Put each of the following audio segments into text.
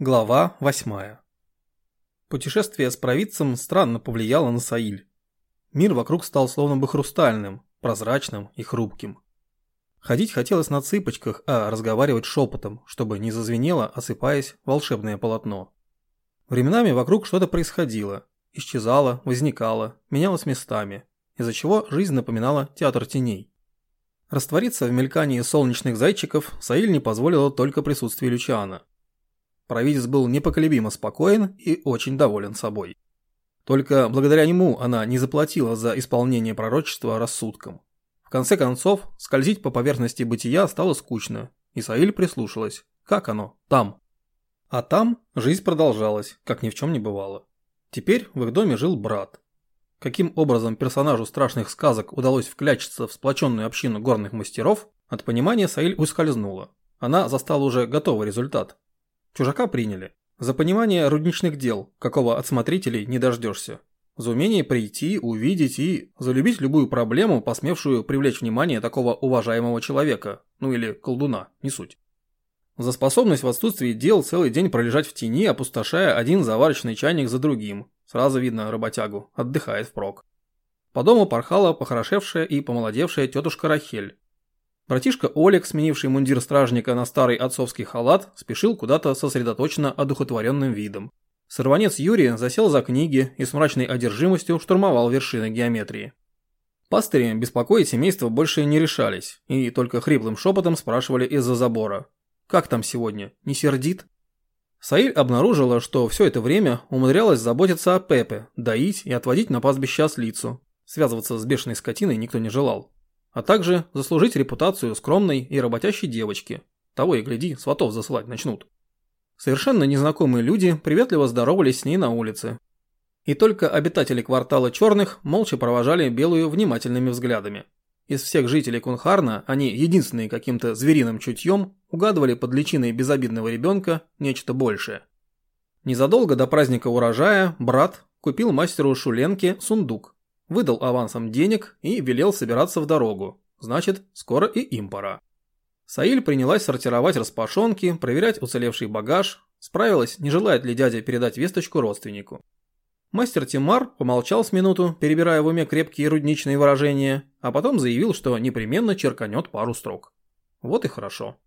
Глава 8. Путешествие с провидцем странно повлияло на Саиль. Мир вокруг стал словно бы хрустальным, прозрачным и хрупким. Ходить хотелось на цыпочках, а разговаривать шепотом, чтобы не зазвенело, осыпаясь, волшебное полотно. Временами вокруг что-то происходило, исчезало, возникало, менялось местами, из-за чего жизнь напоминала театр теней. Раствориться в мелькании солнечных зайчиков Саиль не позволило только присутствие Лючиана. Провидец был непоколебимо спокоен и очень доволен собой. Только благодаря нему она не заплатила за исполнение пророчества рассудком. В конце концов, скользить по поверхности бытия стало скучно, и Саиль прислушалась. Как оно? Там. А там жизнь продолжалась, как ни в чем не бывало. Теперь в их доме жил брат. Каким образом персонажу страшных сказок удалось вклячиться в сплоченную общину горных мастеров, от понимания Саиль ускользнула. Она застала уже готовый результат. Чужака приняли. За понимание рудничных дел, какого от смотрителей не дождешься. За умение прийти, увидеть и залюбить любую проблему, посмевшую привлечь внимание такого уважаемого человека, ну или колдуна, не суть. За способность в отсутствии дел целый день пролежать в тени, опустошая один заварочный чайник за другим. Сразу видно работягу, отдыхает впрок. По дому порхала похорошевшая и помолодевшая тетушка Рахель, Братишка Олег, сменивший мундир стражника на старый отцовский халат, спешил куда-то сосредоточенно одухотворенным видом. Сорванец Юрий засел за книги и с мрачной одержимостью штурмовал вершины геометрии. Пастыри беспокоить семейство больше не решались, и только хриплым шепотом спрашивали из-за забора. «Как там сегодня? Не сердит?» Саиль обнаружила, что все это время умудрялась заботиться о Пепе, доить и отводить на пастбище ослицу. Связываться с бешеной скотиной никто не желал а также заслужить репутацию скромной и работящей девочки. Того и гляди, сватов засылать начнут. Совершенно незнакомые люди приветливо здоровались с ней на улице. И только обитатели квартала черных молча провожали белую внимательными взглядами. Из всех жителей Кунхарна они единственные каким-то звериным чутьем угадывали под личиной безобидного ребенка нечто большее. Незадолго до праздника урожая брат купил мастеру Шуленке сундук, выдал авансом денег и велел собираться в дорогу. Значит, скоро и им пора. Саиль принялась сортировать распашонки, проверять уцелевший багаж, справилась, не желает ли дядя передать весточку родственнику. Мастер Тимар помолчал с минуту, перебирая в уме крепкие рудничные выражения, а потом заявил, что непременно черканет пару строк. Вот и хорошо.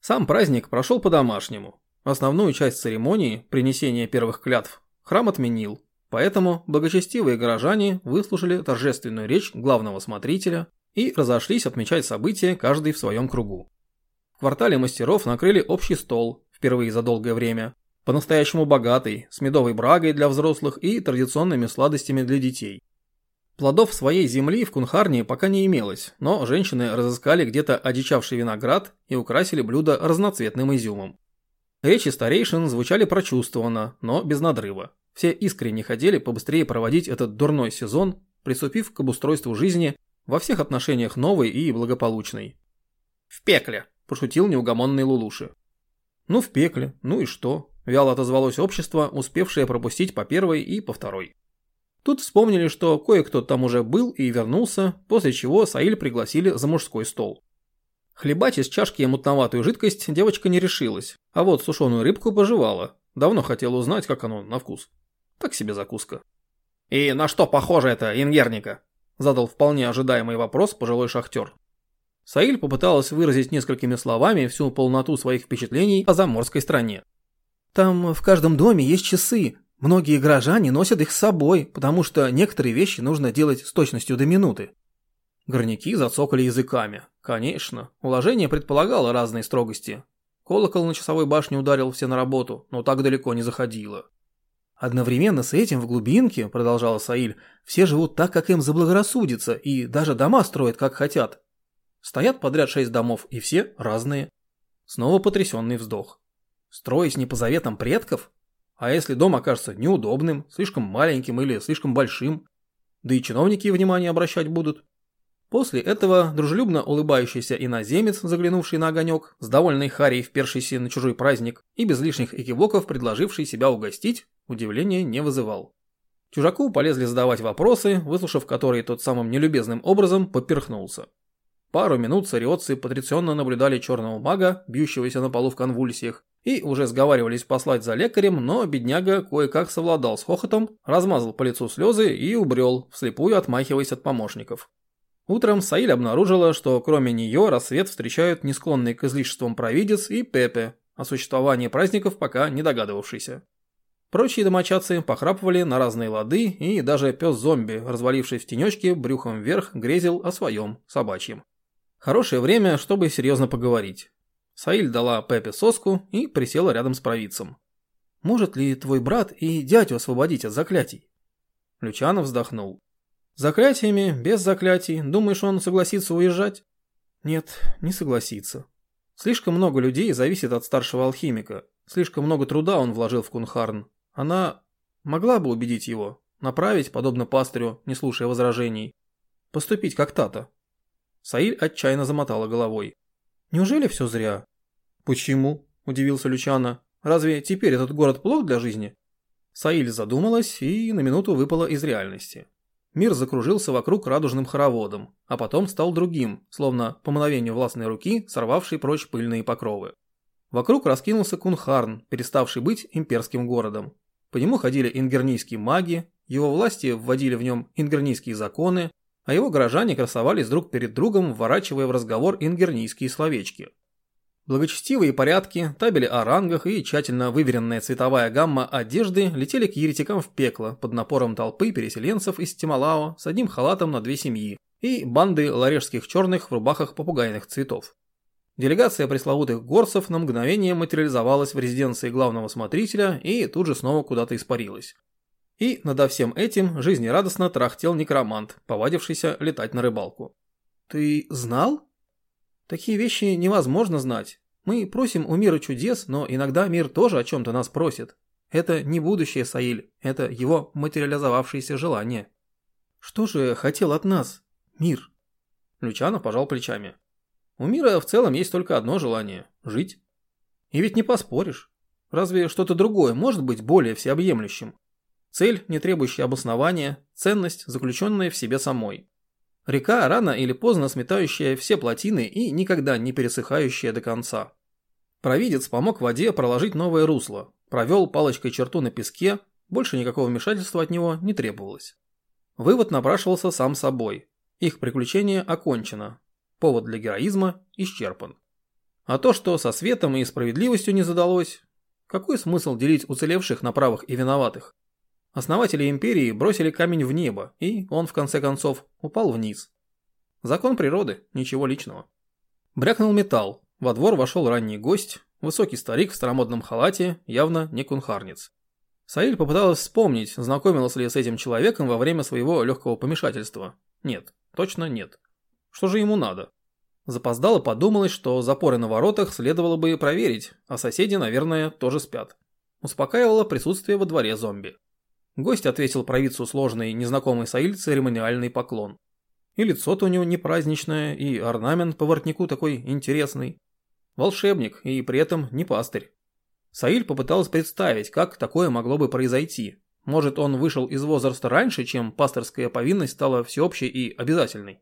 Сам праздник прошел по-домашнему. Основную часть церемонии, принесения первых клятв, храм отменил, Поэтому благочестивые горожане выслушали торжественную речь главного смотрителя и разошлись отмечать события каждый в своем кругу. В квартале мастеров накрыли общий стол, впервые за долгое время, по-настоящему богатый, с медовой брагой для взрослых и традиционными сладостями для детей. Плодов своей земли в Кунхарне пока не имелось, но женщины разыскали где-то одичавший виноград и украсили блюдо разноцветным изюмом. Речи старейшин звучали прочувствованно, но без надрыва. Все искренне хотели побыстрее проводить этот дурной сезон, приступив к обустройству жизни во всех отношениях новой и благополучной. «В пекле!» – пошутил неугомонный Лулуши. «Ну, в пекле, ну и что?» – вяло отозвалось общество, успевшее пропустить по первой и по второй. Тут вспомнили, что кое-кто там уже был и вернулся, после чего Саиль пригласили за мужской стол. Хлебать из чашки мутноватую жидкость девочка не решилась, а вот сушеную рыбку пожевала. Давно хотела узнать, как оно на вкус. Так себе закуска. «И на что похоже это ингерника?» Задал вполне ожидаемый вопрос пожилой шахтер. Саиль попыталась выразить несколькими словами всю полноту своих впечатлений о заморской стране. «Там в каждом доме есть часы. Многие горожане носят их с собой, потому что некоторые вещи нужно делать с точностью до минуты». Горняки зацокали языками. Конечно, уложение предполагало разные строгости. Колокол на часовой башне ударил все на работу, но так далеко не заходило. Одновременно с этим в глубинке, продолжала Саиль, все живут так, как им заблагорассудится, и даже дома строят, как хотят. Стоят подряд шесть домов, и все разные. Снова потрясенный вздох. Строить не по заветам предков? А если дом окажется неудобным, слишком маленьким или слишком большим? Да и чиновники внимание обращать будут. После этого дружелюбно улыбающийся иноземец, заглянувший на огонек, с довольной Харей, впершийся на чужой праздник, и без лишних экивоков предложивший себя угостить, удивления не вызывал. Чужаку полезли задавать вопросы, выслушав которые тот самым нелюбезным образом поперхнулся. Пару минут цариотцы потрясенно наблюдали черного мага, бьющегося на полу в конвульсиях, и уже сговаривались послать за лекарем, но бедняга кое-как совладал с хохотом, размазал по лицу слезы и убрел, вслепую отмахиваясь от помощников. Утром Саиль обнаружила, что кроме нее рассвет встречают не склонный к излишествам провидец и Пепе, о существовании праздников пока не догадывавшийся. Прочие домочадцы похрапывали на разные лады, и даже пес-зомби, разваливший в тенечке, брюхом вверх, грезил о своем собачьем. Хорошее время, чтобы серьезно поговорить. Саиль дала Пепе соску и присела рядом с провидцем. «Может ли твой брат и дядю освободить от заклятий?» Лючано вздохнул. «Заклятиями, без заклятий, думаешь, он согласится уезжать?» «Нет, не согласится. Слишком много людей зависит от старшего алхимика. Слишком много труда он вложил в Кунхарн. Она могла бы убедить его, направить, подобно пастырю, не слушая возражений, поступить как Тата. Саиль отчаянно замотала головой. Неужели все зря? Почему? Удивился Лючана. Разве теперь этот город плох для жизни? Саиль задумалась и на минуту выпала из реальности. Мир закружился вокруг радужным хороводом, а потом стал другим, словно по мановению властной руки, сорвавшей прочь пыльные покровы. Вокруг раскинулся Кунхарн, переставший быть имперским городом. По нему ходили ингернийские маги, его власти вводили в нем ингернийские законы, а его горожане красовались друг перед другом, вворачивая в разговор ингернийские словечки. Благочестивые порядки, табели о рангах и тщательно выверенная цветовая гамма одежды летели к еретикам в пекло под напором толпы переселенцев из Тималао с одним халатом на две семьи и банды ларешских черных в рубахах попугайных цветов. Делегация пресловутых горцев на мгновение материализовалась в резиденции главного смотрителя и тут же снова куда-то испарилась. И надо всем этим жизнерадостно трахтел некромант, повадившийся летать на рыбалку. «Ты знал?» «Такие вещи невозможно знать. Мы просим у мира чудес, но иногда мир тоже о чем-то нас просит. Это не будущее Саиль, это его материализовавшееся желание». «Что же хотел от нас мир?» Лючанов пожал плечами. У мира в целом есть только одно желание – жить. И ведь не поспоришь. Разве что-то другое может быть более всеобъемлющим? Цель, не требующая обоснования, ценность, заключенная в себе самой. Река, рано или поздно сметающая все плотины и никогда не пересыхающая до конца. Провидец помог воде проложить новое русло, провел палочкой черту на песке, больше никакого вмешательства от него не требовалось. Вывод напрашивался сам собой. Их приключение окончено, Повод для героизма исчерпан. А то, что со светом и справедливостью не задалось, какой смысл делить уцелевших на правых и виноватых? Основатели империи бросили камень в небо, и он, в конце концов, упал вниз. Закон природы, ничего личного. Брякнул металл, во двор вошел ранний гость, высокий старик в старомодном халате, явно не кунхарниц. Саиль попыталась вспомнить, знакомилась ли с этим человеком во время своего легкого помешательства. Нет, точно нет. Что же ему надо? Запоздало подумалось, что запоры на воротах следовало бы проверить, а соседи, наверное, тоже спят. Успокаивало присутствие во дворе зомби. Гость ответил провидцу сложный, незнакомый Саиль церемониальный поклон. И лицо-то у него не праздничное, и орнамент по воротнику такой интересный. Волшебник, и при этом не пастырь. Саиль попытался представить, как такое могло бы произойти. Может, он вышел из возраста раньше, чем пасторская повинность стала всеобщей и обязательной.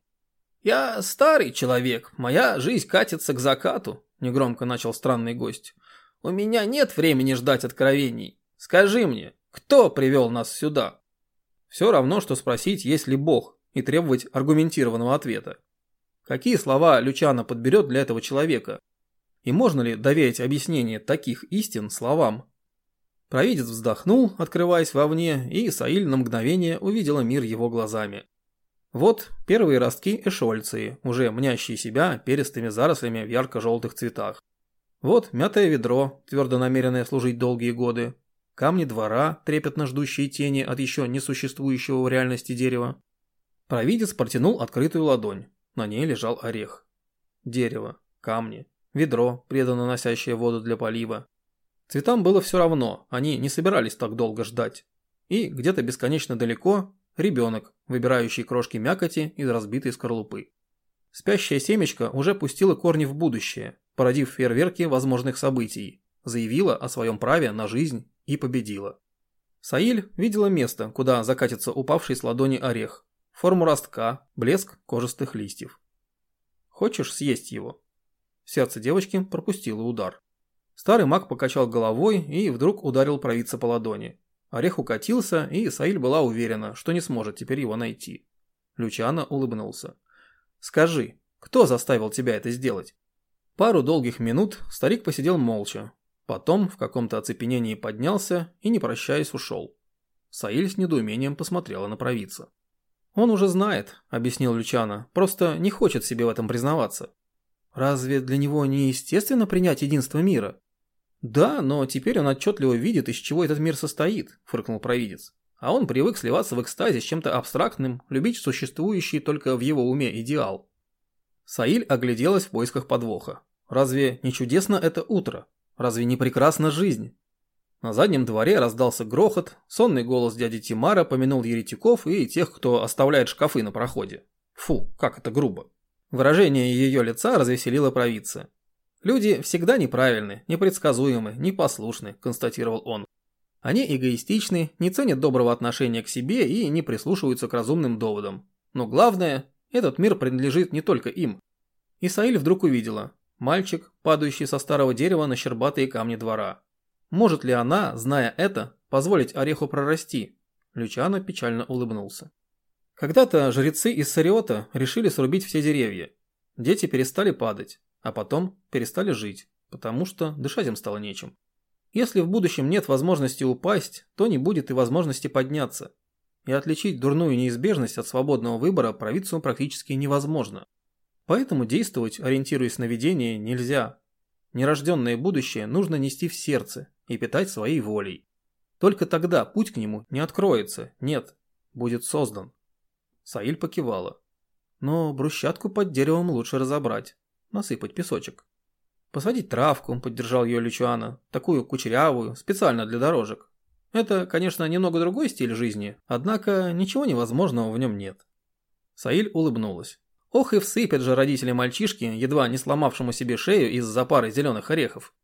«Я старый человек, моя жизнь катится к закату», – негромко начал странный гость. «У меня нет времени ждать откровений. Скажи мне, кто привел нас сюда?» Все равно, что спросить, есть ли Бог, и требовать аргументированного ответа. Какие слова Лючана подберет для этого человека? И можно ли доверить объяснение таких истин словам? Провидец вздохнул, открываясь вовне, и Саиль на мгновение увидела мир его глазами. Вот первые ростки эшольции, уже мнящие себя перистыми зарослями в ярко-желтых цветах. Вот мятое ведро, твердо намеренное служить долгие годы. Камни двора, трепетно ждущие тени от еще несуществующего в реальности дерева. Провидец протянул открытую ладонь. На ней лежал орех. Дерево, камни, ведро, преданно носящее воду для полива. Цветам было все равно, они не собирались так долго ждать. И где-то бесконечно далеко Ребенок, выбирающий крошки мякоти из разбитой скорлупы. Спящее семечко уже пустило корни в будущее, породив фейерверки возможных событий, заявила о своем праве на жизнь и победила. Саиль видела место, куда закатится упавший с ладони орех, форму ростка, блеск кожистых листьев. «Хочешь съесть его?» Сердце девочки пропустило удар. Старый маг покачал головой и вдруг ударил провидца по ладони. Орех укатился, и Саиль была уверена, что не сможет теперь его найти. Лючана улыбнулся. «Скажи, кто заставил тебя это сделать?» Пару долгих минут старик посидел молча. Потом в каком-то оцепенении поднялся и, не прощаясь, ушел. Саиль с недоумением посмотрела на провидца. «Он уже знает», — объяснил Лючана, — «просто не хочет себе в этом признаваться». «Разве для него не естественно принять единство мира?» «Да, но теперь он отчетливо видит, из чего этот мир состоит», – фыркнул провидец. «А он привык сливаться в экстазе с чем-то абстрактным, любить существующий только в его уме идеал». Саиль огляделась в поисках подвоха. «Разве не чудесно это утро? Разве не прекрасна жизнь?» На заднем дворе раздался грохот, сонный голос дяди Тимара помянул еретиков и тех, кто оставляет шкафы на проходе. Фу, как это грубо. Выражение ее лица развеселило провидца. «Люди всегда неправильны, непредсказуемы, непослушны», – констатировал он. «Они эгоистичны, не ценят доброго отношения к себе и не прислушиваются к разумным доводам. Но главное, этот мир принадлежит не только им». Исаиль вдруг увидела. Мальчик, падающий со старого дерева на щербатые камни двора. Может ли она, зная это, позволить ореху прорасти? Лючано печально улыбнулся. Когда-то жрецы из Сариота решили срубить все деревья. Дети перестали падать а потом перестали жить, потому что дышать им стало нечем. Если в будущем нет возможности упасть, то не будет и возможности подняться. И отличить дурную неизбежность от свободного выбора провидцу практически невозможно. Поэтому действовать, ориентируясь на видение, нельзя. Нерожденное будущее нужно нести в сердце и питать своей волей. Только тогда путь к нему не откроется, нет, будет создан. Саиль покивала. Но брусчатку под деревом лучше разобрать насыпать песочек. Посадить травку, поддержал ее Лючуана, такую кучерявую, специально для дорожек. Это, конечно, немного другой стиль жизни, однако ничего невозможного в нем нет. Саиль улыбнулась. Ох и всыпят же родители мальчишки, едва не сломавшему себе шею из-за пары зеленых орехов.